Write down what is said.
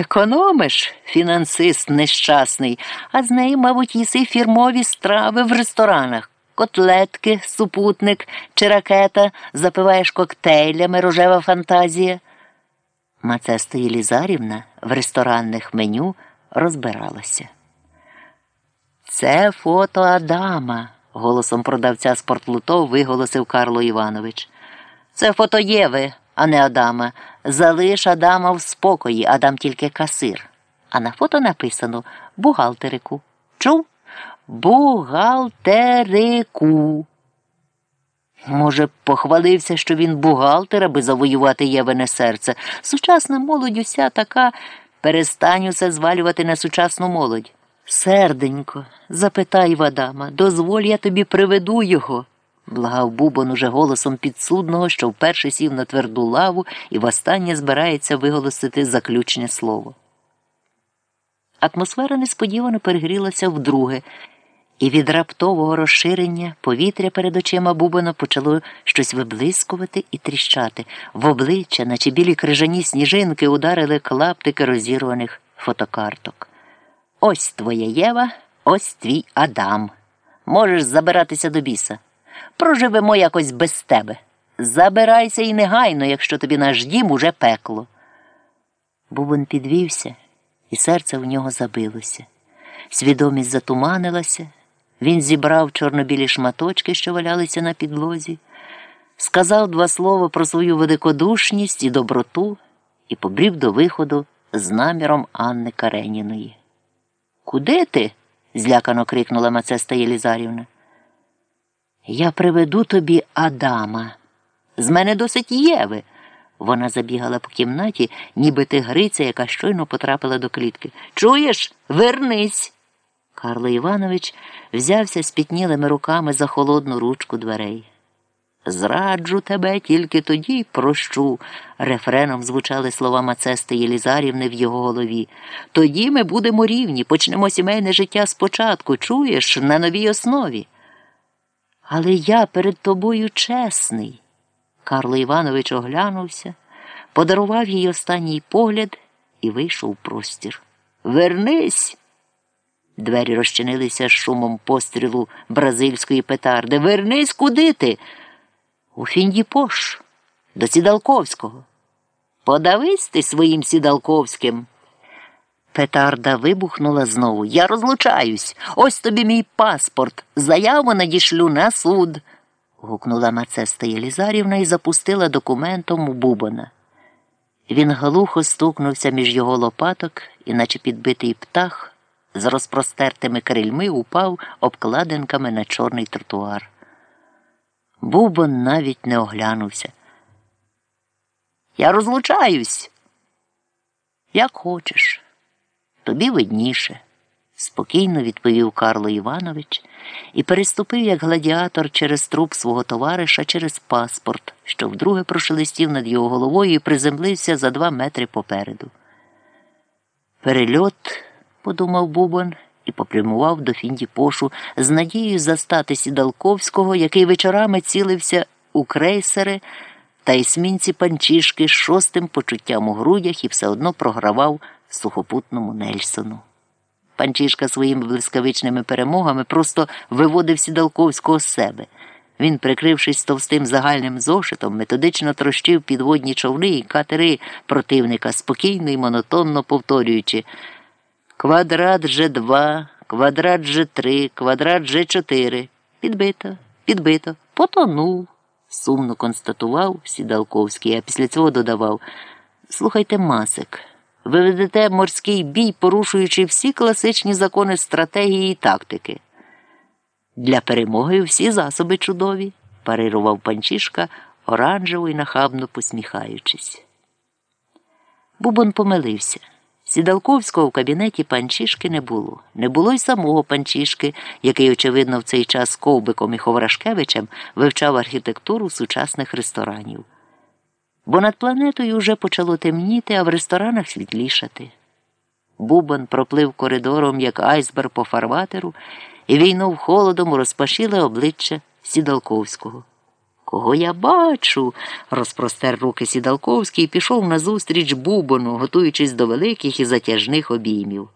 Економиш, фінансист нещасний, а з неї, мабуть, їси фірмові страви в ресторанах. Котлетки, супутник чи ракета, запиваєш коктейлями рожева фантазія. Мацеста Єлізарівна в ресторанних меню розбиралася. Це фото Адама, голосом продавця спортлутов виголосив Карло Іванович. Це фото Єви, а не Адама. Залиш Адама в спокої, Адам тільки касир. А на фото написано бухгалтерику. Чув? Бухгалтерику. Може, похвалився, що він бухгалтер, аби завоювати Євине серце. Сучасна молодь уся така перестань усе звалювати на сучасну молодь. Серденько, запитай Вадама, дозволь я тобі приведу його. Благав Бубон уже голосом підсудного, що вперше сів на тверду лаву і востаннє збирається виголосити заключне слово. Атмосфера несподівано перегрілася вдруге, і від раптового розширення повітря перед очима Бубона почало щось виблискувати і тріщати. В обличчя, наче білі крижані сніжинки, ударили клаптики розірваних фотокарток. Ось твоя Єва, ось твій Адам. Можеш забиратися до біса. Проживемо якось без тебе. Забирайся і негайно, якщо тобі наш дім уже пекло. Бубон підвівся, і серце в нього забилося. Свідомість затуманилася. Він зібрав чорнобілі шматочки, що валялися на підлозі, сказав два слова про свою великодушність і доброту і побрів до виходу з наміром Анни Кареніної. Куди ти? злякано крикнула Мацеста Єлізарівна. Я приведу тобі Адама. З мене досить Єви. Вона забігала по кімнаті, ніби тигриця, яка щойно потрапила до клітки. Чуєш? Вернись. Карло Іванович взявся спітнілими руками за холодну ручку дверей. Зраджу тебе тільки тоді й прощу, рефреном звучали слова Мацести Єлізарівни в його голові. Тоді ми будемо рівні, почнемо сімейне життя спочатку, чуєш, на новій основі. Але я перед тобою чесний. Карло Іванович оглянувся, подарував їй останній погляд і вийшов в простір. Вернись. Двері розчинилися шумом пострілу бразильської петарди. Вернись куди ти? У Фіндіпош, до Сідалковського. Подавись ти своїм Сідалковським. Петарда вибухнула знову. Я розлучаюсь. Ось тобі мій паспорт. Заяву надішлю на суд. гукнула Мацеста Єлізарівна і запустила документом у Бубона. Він глухо стукнувся між його лопаток, і, наче підбитий птах, з розпростертими крильми упав обкладинками на чорний тротуар. Бубон навіть не оглянувся. Я розлучаюсь. Як хочеш, тобі видніше, спокійно відповів Карло Іванович і переступив як гладіатор через труп свого товариша через паспорт, що вдруге прошелестів над його головою і приземлився за два метри попереду. Перельот, подумав Бубон і попрямував до Фіндіпошу з надією застати Сідалковського, який вечорами цілився у крейсери та есмінці панчішки з шостим почуттям у грудях і все одно програвав сухопутному Нельсону. Панчішка своїми блискавичними перемогами просто виводив Сідалковського з себе. Він, прикрившись товстим загальним зошитом, методично трощив підводні човни і катери противника, спокійно і монотонно повторюючи Квадрат Ж2, квадрат Ж3, квадрат Ж4. Підбито, підбито, потонув, сумно констатував Сідалковський, а після цього додавав Слухайте, Масик, ви ведете морський бій, порушуючи всі класичні закони стратегії і тактики. Для перемоги всі засоби чудові, парирував панчішка, оранжево і нахабно посміхаючись. Бубон помилився. Сідалковського в кабінеті панчішки не було. Не було й самого панчішки, який, очевидно, в цей час Ковбиком і Ховрашкевичем вивчав архітектуру сучасних ресторанів. Бо над планетою вже почало темніти, а в ресторанах світлішати. Бубан проплив коридором, як айсберг по фарватеру, і війнув холодом у розпашіле обличчя Сідалковського. Кого я бачу? розпростер руки Сідалковський і пішов назустріч Бубону, готуючись до великих і затяжних обіймів.